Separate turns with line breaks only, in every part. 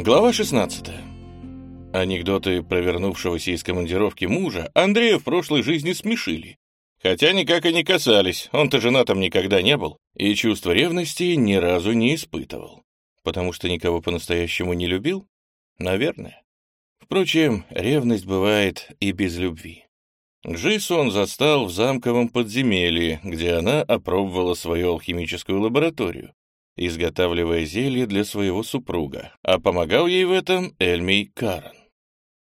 Глава 16. Анекдоты про вернувшегося из командировки мужа Андрея в прошлой жизни смешили. Хотя никак и не касались, он-то женатым никогда не был, и чувство ревности ни разу не испытывал. Потому что никого по-настоящему не любил? Наверное. Впрочем, ревность бывает и без любви. Джейсу он застал в замковом подземелье, где она опробовала свою алхимическую лабораторию, изготавливая зелье для своего супруга, а помогал ей в этом Эльмий Карен.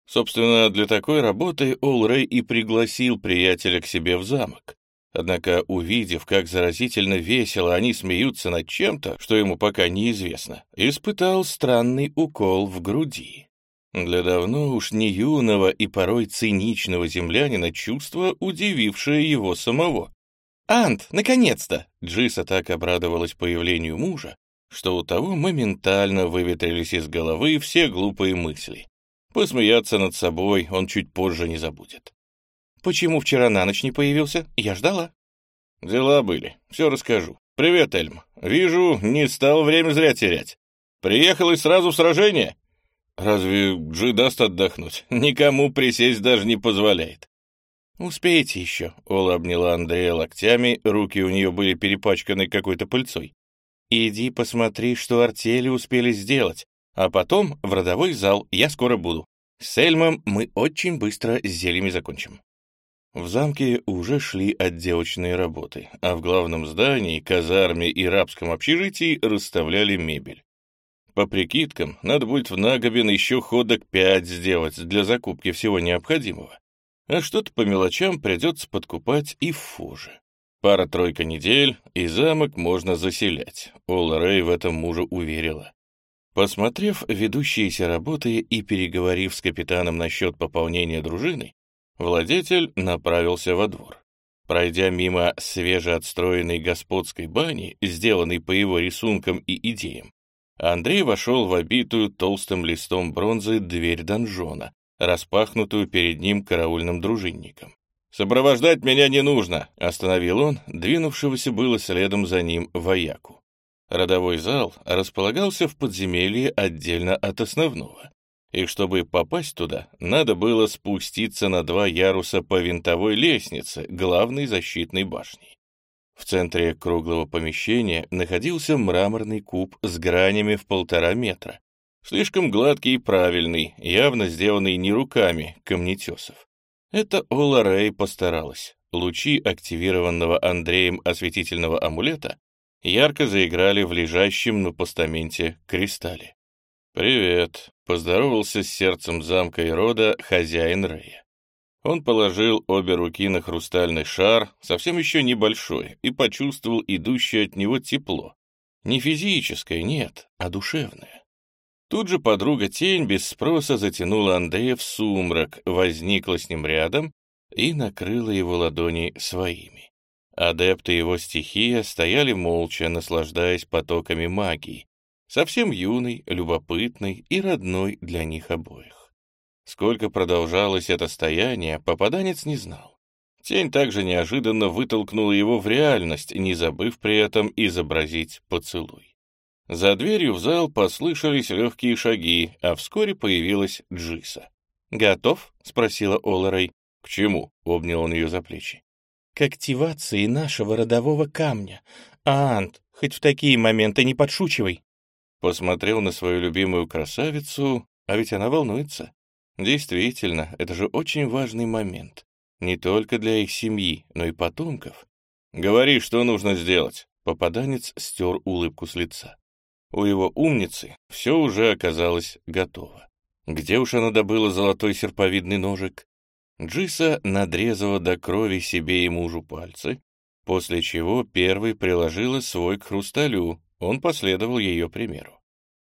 Собственно, для такой работы Ол Рэй и пригласил приятеля к себе в замок. Однако, увидев, как заразительно весело они смеются над чем-то, что ему пока неизвестно, испытал странный укол в груди. Для давно уж не юного и порой циничного землянина чувство, удивившее его самого. «Ант, наконец-то!» Джиса так обрадовалась появлению мужа, что у того моментально выветрились из головы все глупые мысли. Посмеяться над собой он чуть позже не забудет. «Почему вчера на ночь не появился? Я ждала». «Дела были. Все расскажу. Привет, Эльм. Вижу, не стал время зря терять. Приехал и сразу в сражение?» «Разве Джи даст отдохнуть? Никому присесть даже не позволяет.
«Успеете еще», — Ола обняла Андрея локтями, руки у нее были перепачканы какой-то пыльцой. «Иди посмотри, что артели успели сделать, а потом в родовой зал я скоро буду. С Эльмом мы очень быстро с зельями закончим».
В замке уже шли отделочные работы, а в главном здании, казарме и рабском общежитии расставляли мебель. По прикидкам, надо будет в Нагобин еще ходок пять сделать для закупки всего необходимого а что-то по мелочам придется подкупать и в Фуже. Пара-тройка недель, и замок можно заселять. Ола Рэй в этом мужа уверила. Посмотрев ведущиеся работы и переговорив с капитаном насчет пополнения дружины, владетель направился во двор. Пройдя мимо свежеотстроенной господской бани, сделанной по его рисункам и идеям, Андрей вошел в обитую толстым листом бронзы дверь донжона, распахнутую перед ним караульным дружинником. «Сопровождать меня не нужно», — остановил он, двинувшегося было следом за ним вояку. Родовой зал располагался в подземелье отдельно от основного, и чтобы попасть туда, надо было спуститься на два яруса по винтовой лестнице главной защитной башни. В центре круглого помещения находился мраморный куб с гранями в полтора метра, Слишком гладкий и правильный, явно сделанный не руками камнетесов. Это Ола Рэй постаралась. Лучи активированного Андреем осветительного амулета ярко заиграли в лежащем на постаменте кристалле. «Привет», — поздоровался с сердцем замка и рода хозяин Рэя. Он положил обе руки на хрустальный шар, совсем еще небольшой, и почувствовал идущее от него тепло. Не физическое, нет, а душевное. Тут же подруга тень без спроса затянула Андрея в сумрак, возникла с ним рядом и накрыла его ладони своими. Адепты его стихия стояли молча, наслаждаясь потоками магии, совсем юный, любопытный и родной для них обоих. Сколько продолжалось это стояние, попаданец не знал. Тень также неожиданно вытолкнула его в реальность, не забыв при этом изобразить поцелуй. За дверью в зал послышались легкие шаги, а вскоре появилась Джиса.
«Готов?» — спросила Оларей.
«К чему?» — обнял он ее за плечи.
«К активации нашего родового камня. Ант, хоть в такие моменты не подшучивай!»
Посмотрел на свою любимую красавицу, а ведь она волнуется. Действительно, это же очень важный момент. Не только для их семьи, но и потомков. «Говори, что нужно сделать!» Попаданец стер улыбку с лица. У его умницы все уже оказалось готово. Где уж она добыла золотой серповидный ножик? Джиса надрезала до крови себе и мужу пальцы, после чего первый приложила свой к хрусталю, он последовал ее примеру.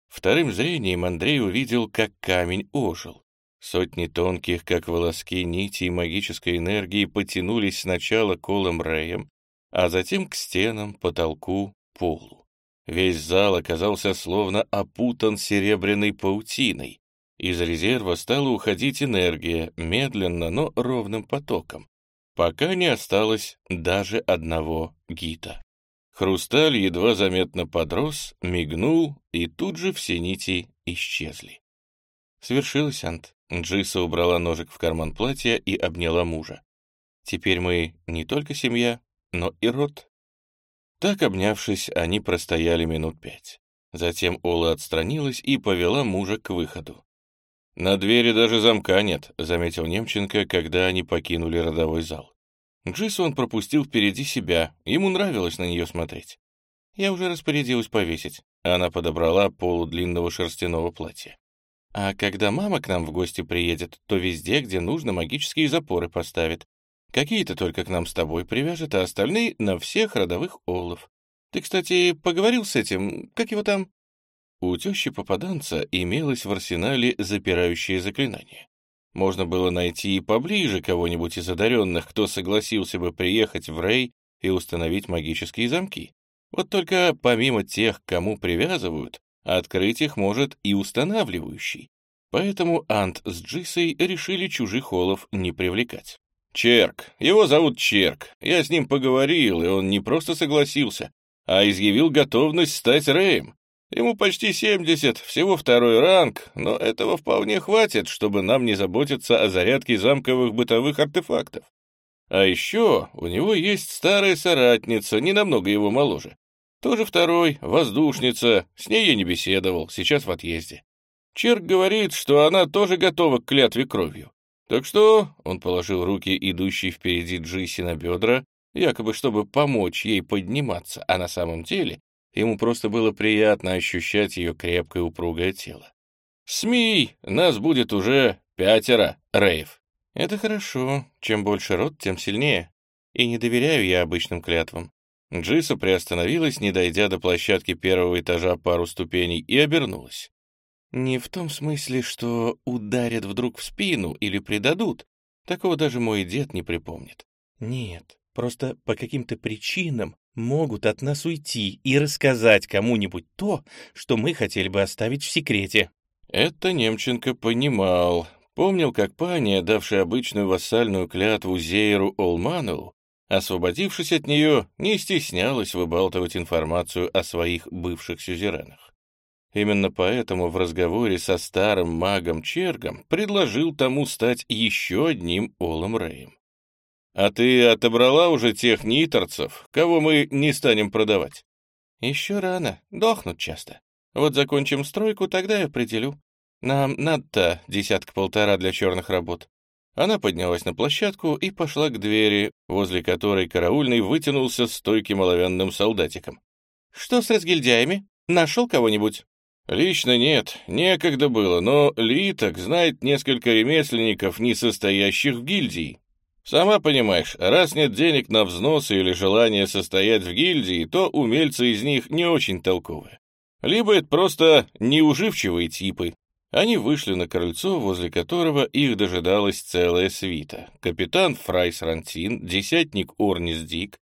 Вторым зрением Андрей увидел, как камень ожил. Сотни тонких, как волоски, нитей магической энергии потянулись сначала колом Рэем, а затем к стенам, потолку, полу. Весь зал оказался словно опутан серебряной паутиной. Из резерва стала уходить энергия, медленно, но ровным потоком, пока не осталось даже одного гита. Хрусталь едва заметно подрос, мигнул, и тут же все нити
исчезли. Свершилось, Ант. Джиса убрала ножик в карман платья и обняла мужа. Теперь мы не только семья, но и род. Так, обнявшись, они простояли минут пять. Затем Ола отстранилась и повела мужа к выходу. «На двери даже замка нет», — заметил Немченко, когда они покинули родовой зал. Джису он пропустил впереди себя, ему нравилось на нее смотреть. Я уже распорядилась повесить. Она подобрала полу шерстяного платья. А когда мама к нам в гости приедет, то везде, где нужно, магические запоры поставит. Какие-то только к нам с тобой привяжет, а остальные — на всех родовых олов. Ты, кстати, поговорил с этим, как его там? У тещи попаданца имелось в арсенале запирающее заклинание. Можно было найти и поближе кого-нибудь из одаренных, кто согласился бы приехать в Рей и установить магические замки. Вот только помимо тех, кому привязывают, открыть их может и устанавливающий. Поэтому Ант с Джисой решили чужих олов не привлекать. «Черк. Его зовут Черк. Я с ним поговорил, и он не просто согласился, а изъявил готовность стать Рэем. Ему почти 70, всего второй ранг, но этого вполне хватит, чтобы нам не заботиться о зарядке замковых бытовых артефактов. А еще у него есть старая соратница, не намного его моложе. Тоже второй, воздушница, с ней я не беседовал, сейчас в отъезде. Черк говорит, что она тоже готова к клятве кровью. Так что он положил руки, идущие впереди Джиси, на бедра, якобы чтобы помочь ей подниматься, а на самом деле Ему просто было приятно ощущать ее крепкое упругое тело. «СМИ! Нас будет уже пятеро, Рейв!» «Это хорошо. Чем больше рот, тем сильнее. И не доверяю я обычным клятвам». Джиса приостановилась, не дойдя до площадки первого этажа пару ступеней, и обернулась. «Не в том смысле, что ударят вдруг в спину или предадут. Такого даже мой дед не припомнит. Нет, просто по каким-то причинам могут от нас уйти и рассказать кому-нибудь то, что мы хотели бы оставить в секрете».
Это Немченко понимал. Помнил, как паня, давшая обычную вассальную клятву Зейру Олманову, освободившись от нее, не стеснялась выбалтывать информацию о своих бывших сюзеренах. Именно поэтому в разговоре со старым магом Чергом предложил тому стать еще одним Олом Рэем. А ты отобрала уже тех ниторцев, кого мы не станем продавать?
Еще рано, дохнут часто. Вот закончим стройку, тогда я определю. Нам надо-то десятка-полтора для черных работ. Она поднялась на площадку и пошла к двери, возле которой караульный вытянулся стойким оловянным солдатиком. «Что с разгильдяями? Нашел кого-нибудь?»
«Лично нет, некогда было, но Литок знает несколько ремесленников, не состоящих в гильдии. Сама понимаешь, раз нет денег на взносы или желания состоять в гильдии, то умельцы из них не очень толковые. Либо это просто неуживчивые типы. Они вышли на крыльцо, возле которого их дожидалась целая свита. Капитан Фрайс Рантин, десятник Орнис Дик,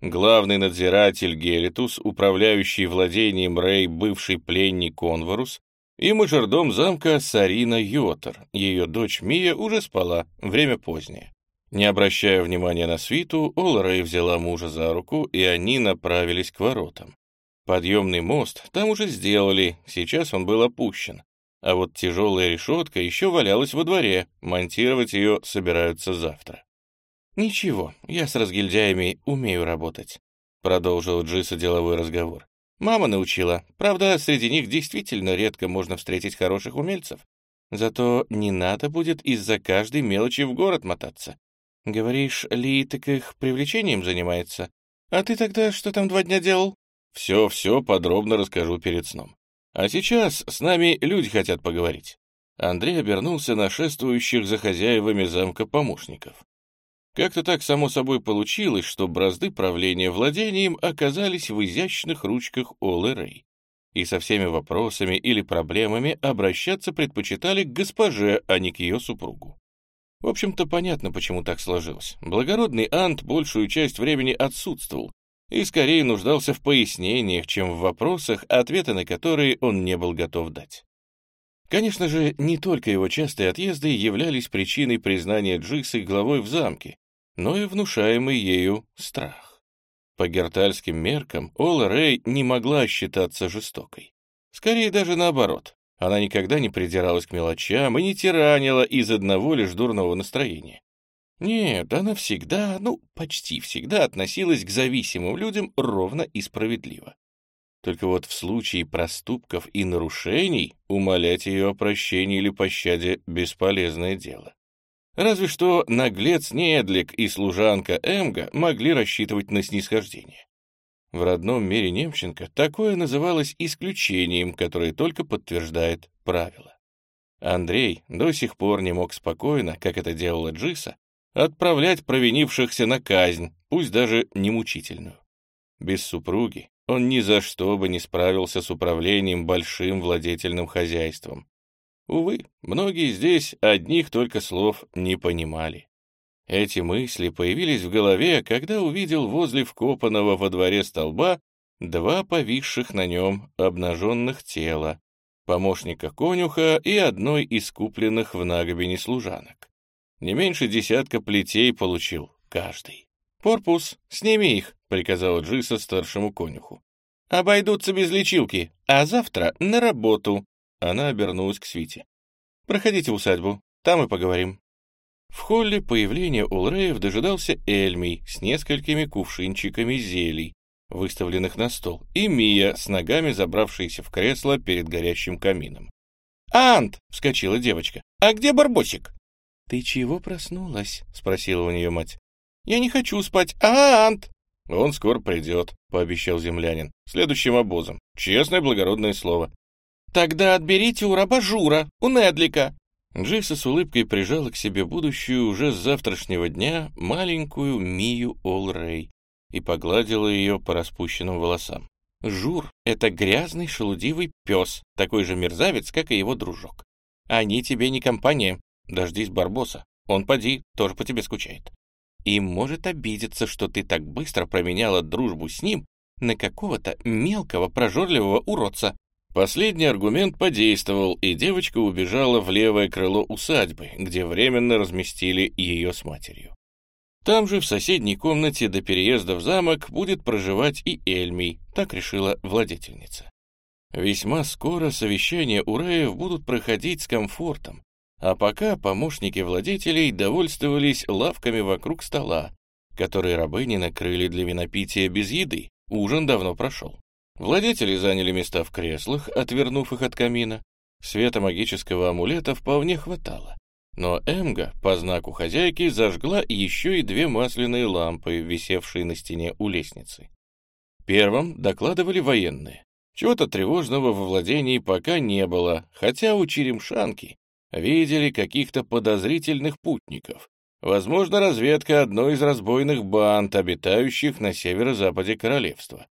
главный надзиратель Гелитус, управляющий владением Рей бывший пленник Конварус, и мажордом замка Сарина Йотер. Ее дочь Мия уже спала, время позднее. Не обращая внимания на свиту, Олрей взяла мужа за руку, и они направились к воротам. Подъемный мост там уже сделали, сейчас он был опущен. А вот тяжелая решетка еще валялась во дворе, монтировать ее собираются завтра.
«Ничего, я с разгильдяями умею работать», — продолжил Джиса деловой разговор. «Мама научила. Правда, среди них действительно редко можно встретить хороших умельцев. Зато не надо будет из-за каждой мелочи в город мотаться. Говоришь, Ли так их привлечением занимается? А ты тогда что там два дня делал?
Все-все подробно расскажу перед сном. А сейчас с нами люди хотят поговорить. Андрей обернулся на шествующих за хозяевами замка помощников. Как-то так само собой получилось, что бразды правления владением оказались в изящных ручках Олы Рэй. И со всеми вопросами или проблемами обращаться предпочитали к госпоже, а не к ее супругу. В общем-то, понятно, почему так сложилось. Благородный Ант большую часть времени отсутствовал и скорее нуждался в пояснениях, чем в вопросах, ответы на которые он не был готов дать. Конечно же, не только его частые отъезды являлись причиной признания Джиксы главой в замке, но и внушаемый ею страх. По гертальским меркам Ола Рэй не могла считаться жестокой. Скорее даже наоборот.
Она никогда не придиралась к мелочам и не тиранила из одного лишь дурного настроения. Нет, она всегда, ну, почти всегда относилась к зависимым людям ровно и справедливо. Только вот в случае проступков и нарушений умолять ее о прощении или пощаде — бесполезное дело. Разве что наглец Недлик и служанка Эмга могли рассчитывать на снисхождение. В родном мире Немченко такое называлось исключением, которое только подтверждает правило. Андрей до сих пор не мог спокойно, как это делала Джиса, отправлять провинившихся на казнь, пусть даже не мучительную. Без супруги он ни за что бы не справился с управлением большим владетельным хозяйством. Увы, многие здесь одних только слов не понимали. Эти мысли появились в голове, когда увидел возле вкопанного во дворе столба два повисших на нем обнаженных тела, помощника конюха и одной из купленных в Нагобине служанок. Не меньше десятка плетей получил каждый. «Порпус, сними их», — приказал Джиса старшему конюху. «Обойдутся без лечилки, а завтра на работу». Она обернулась к Свите. «Проходите в усадьбу, там и поговорим». В холле появления Улреев дожидался Эльмий с несколькими кувшинчиками зелий, выставленных на стол, и Мия с ногами забравшаяся в кресло перед горящим камином. «Ант!» — вскочила девочка. «А где Барбосик?» «Ты чего проснулась?» — спросила у нее мать. «Я не хочу спать. Ант!» «Он скоро придет», — пообещал землянин, — «следующим обозом. Честное благородное слово». «Тогда отберите у раба Жура, у Недлика». Джиса с улыбкой прижала к себе будущую уже с завтрашнего дня маленькую Мию Олрей и погладила ее по распущенным волосам. «Жур — это грязный шелудивый пес, такой же мерзавец, как и его дружок. Они тебе не компания. Дождись Барбоса. Он, поди, тоже по тебе скучает и может обидеться, что ты так быстро променяла дружбу с ним на какого-то мелкого прожорливого уродца. Последний аргумент подействовал, и девочка убежала в левое крыло усадьбы, где временно разместили ее с матерью. Там же, в соседней комнате до переезда в замок, будет проживать и Эльмий, так решила владетельница. Весьма скоро совещания Ураев будут проходить с комфортом, а пока помощники владетелей довольствовались лавками вокруг стола, которые рабыни накрыли для винопития без еды. Ужин давно прошел. Владетели заняли места в креслах, отвернув их от камина. Света магического амулета вполне хватало. Но Эмга по знаку хозяйки зажгла еще и две масляные лампы, висевшие на стене у лестницы. Первым докладывали военные. Чего-то тревожного во владении пока не было, хотя у Черемшанки видели каких-то подозрительных путников. Возможно, разведка одной из разбойных банд, обитающих на северо-западе королевства.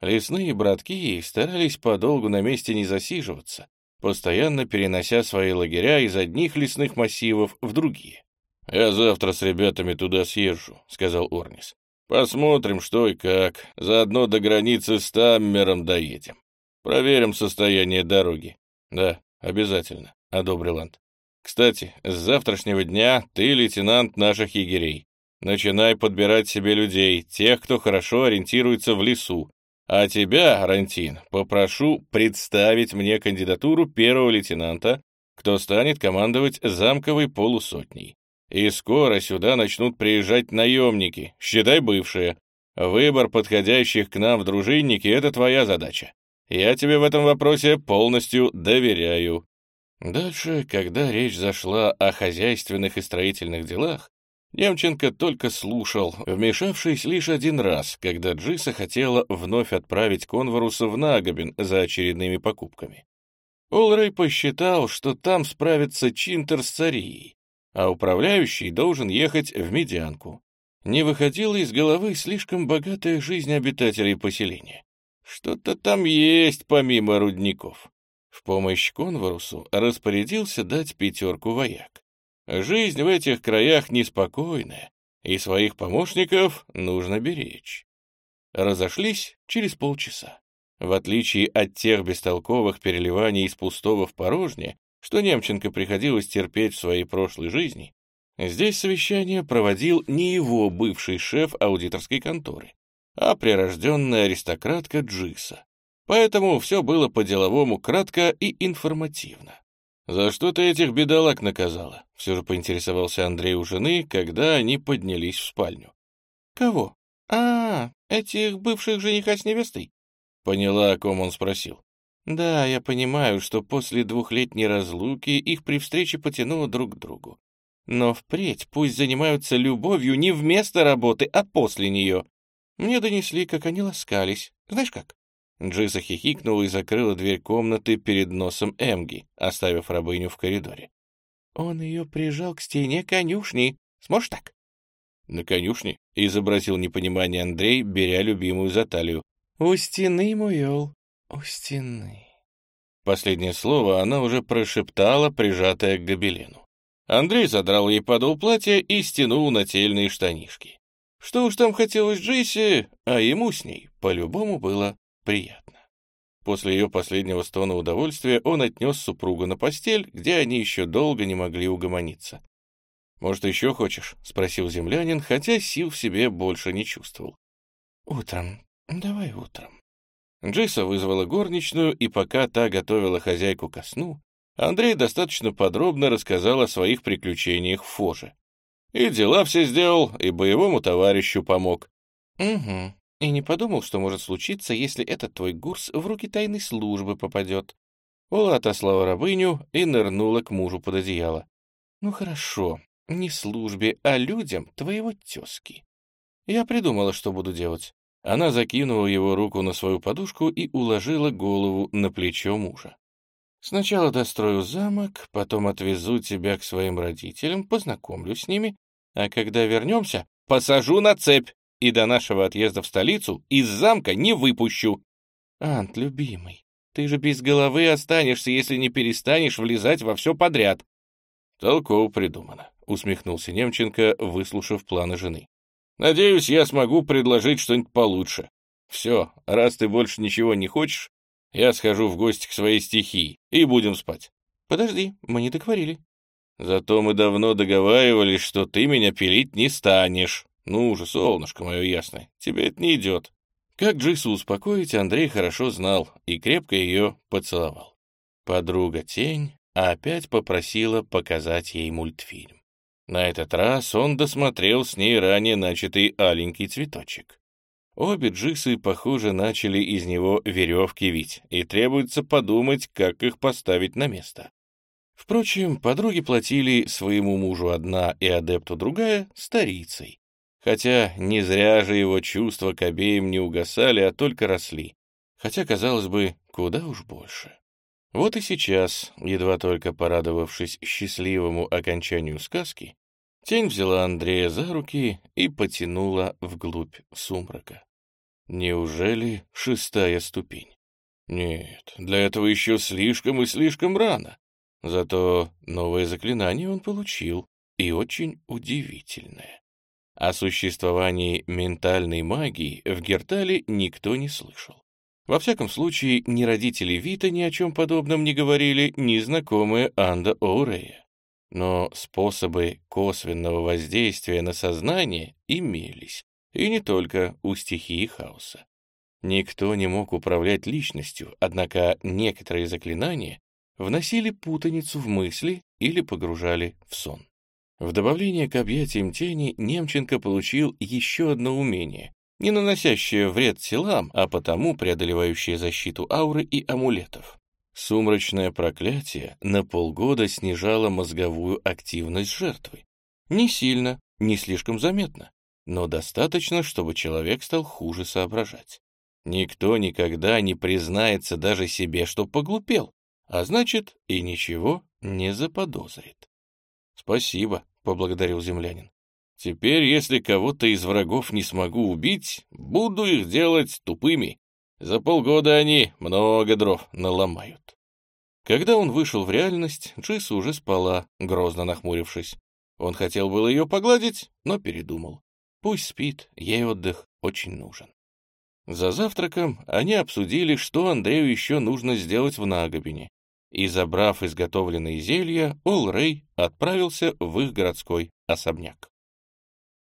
Лесные братки старались подолгу на месте не засиживаться, постоянно перенося свои лагеря из одних лесных массивов в другие. «Я завтра с ребятами туда съезжу», — сказал Орнис. «Посмотрим, что и как. Заодно до границы с Таммером доедем. Проверим состояние дороги. Да, обязательно. — одобрил Ант. «Кстати, с завтрашнего дня ты лейтенант наших егерей. Начинай подбирать себе людей, тех, кто хорошо ориентируется в лесу. А тебя, Рантин, попрошу представить мне кандидатуру первого лейтенанта, кто станет командовать замковой полусотней. И скоро сюда начнут приезжать наемники, считай бывшие. Выбор подходящих к нам в дружинники — это твоя задача. Я тебе в этом вопросе полностью доверяю. Дальше, когда речь зашла о хозяйственных и строительных делах, Немченко только слушал, вмешавшись лишь один раз, когда Джиса хотела вновь отправить Конваруса в Нагобин за очередными покупками. Олрей посчитал, что там справится Чинтер с царией, а управляющий должен ехать в Медианку. Не выходила из головы слишком богатая жизнь обитателей поселения. Что-то там есть помимо рудников. В помощь Конварусу распорядился дать пятерку вояк. Жизнь в этих краях неспокойная, и своих помощников нужно беречь. Разошлись через полчаса. В отличие от тех бестолковых переливаний из пустого в порожнее, что Немченко приходилось терпеть в своей прошлой жизни, здесь совещание проводил не его бывший шеф аудиторской конторы, а прирожденная аристократка Джиса.
Поэтому все было по-деловому кратко и информативно. «За что ты этих бедолаг наказала?» — все же поинтересовался Андрей у жены, когда они поднялись в спальню.
«Кого? А, этих бывших жениха с невестой?»
Поняла, о ком он спросил.
«Да, я понимаю, что после двухлетней разлуки их при встрече потянуло друг к другу. Но впредь пусть занимаются любовью не вместо работы, а после нее. Мне донесли, как они ласкались. Знаешь как?» Джиса хихикнула и закрыла дверь комнаты перед носом Эмги, оставив рабыню в коридоре. «Он ее прижал к стене конюшни. Сможешь так?»
«На конюшне?» — изобразил непонимание Андрей, беря любимую за талию.
«У стены, муел, у стены».
Последнее слово она уже прошептала, прижатая к гобелену. Андрей задрал ей подол платья и стянул нательные штанишки. Что уж там хотелось Джейси, а ему с ней по-любому было приятно. После ее последнего стона удовольствия он отнес супругу на постель, где они еще долго не могли угомониться. «Может, еще хочешь?» — спросил землянин, хотя сил в себе больше не чувствовал.
«Утром. Давай утром».
Джейса вызвала горничную, и пока та готовила хозяйку ко сну, Андрей достаточно подробно рассказал о своих приключениях в Фоже. И дела все сделал, и боевому товарищу помог.
Угу. И не подумал, что может случиться, если этот твой гурс в руки тайной службы попадет. Ола отослала рабыню и нырнула к мужу под одеяло. Ну хорошо, не службе, а людям твоего тезки. Я придумала, что буду делать. Она закинула его руку на свою подушку и уложила голову на плечо мужа. Сначала дострою замок, потом отвезу тебя к своим родителям, познакомлю с ними, а когда вернемся, посажу на цепь и до нашего отъезда в столицу из замка не выпущу. Ант, любимый, ты же без головы останешься, если не перестанешь влезать во все подряд.
Толково придумано, усмехнулся Немченко, выслушав планы жены. Надеюсь, я смогу предложить что-нибудь получше. Все, раз ты больше ничего не хочешь, я схожу в гости к своей стихии и будем спать.
Подожди, мы не договорили.
Зато мы давно договаривались, что ты меня пилить не станешь. Ну же, солнышко мое ясное, тебе это не идет. Как Джису успокоить, Андрей хорошо знал и крепко ее поцеловал. Подруга Тень опять попросила показать ей мультфильм. На этот раз он досмотрел с ней ранее начатый аленький цветочек. Обе джисы, похоже, начали из него веревки вить, и требуется подумать, как их поставить на место. Впрочем, подруги платили своему мужу одна и адепту другая старицей. Хотя не зря же его чувства к обеим не угасали, а только росли. Хотя, казалось бы, куда уж больше. Вот и сейчас, едва только порадовавшись счастливому окончанию сказки, тень взяла Андрея за руки и потянула вглубь сумрака. Неужели шестая ступень? Нет, для этого еще слишком и слишком рано. Зато новое заклинание он получил, и очень удивительное. О существовании ментальной магии в Гертале никто не слышал. Во всяком случае, ни родители Вита ни о чем подобном не говорили, ни знакомые Анда Оурея. Но способы косвенного воздействия на сознание имелись, и не только у стихии хаоса. Никто не мог управлять личностью, однако некоторые заклинания вносили путаницу в мысли или погружали в сон. В добавление к объятиям тени Немченко получил еще одно умение, не наносящее вред телам, а потому преодолевающее защиту ауры и амулетов. Сумрачное проклятие на полгода снижало мозговую активность жертвы. Не сильно, не слишком заметно но достаточно, чтобы человек стал хуже соображать. Никто никогда не признается даже себе, что поглупел, а значит, и ничего не заподозрит. «Спасибо», — поблагодарил землянин. «Теперь, если кого-то из врагов не смогу убить, буду их делать тупыми. За полгода они много дров наломают». Когда он вышел в реальность, Джиса уже спала, грозно нахмурившись. Он хотел было ее погладить, но передумал. Пусть спит, ей отдых очень нужен. За завтраком они обсудили, что Андрею еще нужно сделать в Нагобине, и, забрав изготовленные зелья, Ол Рэй отправился в их городской особняк.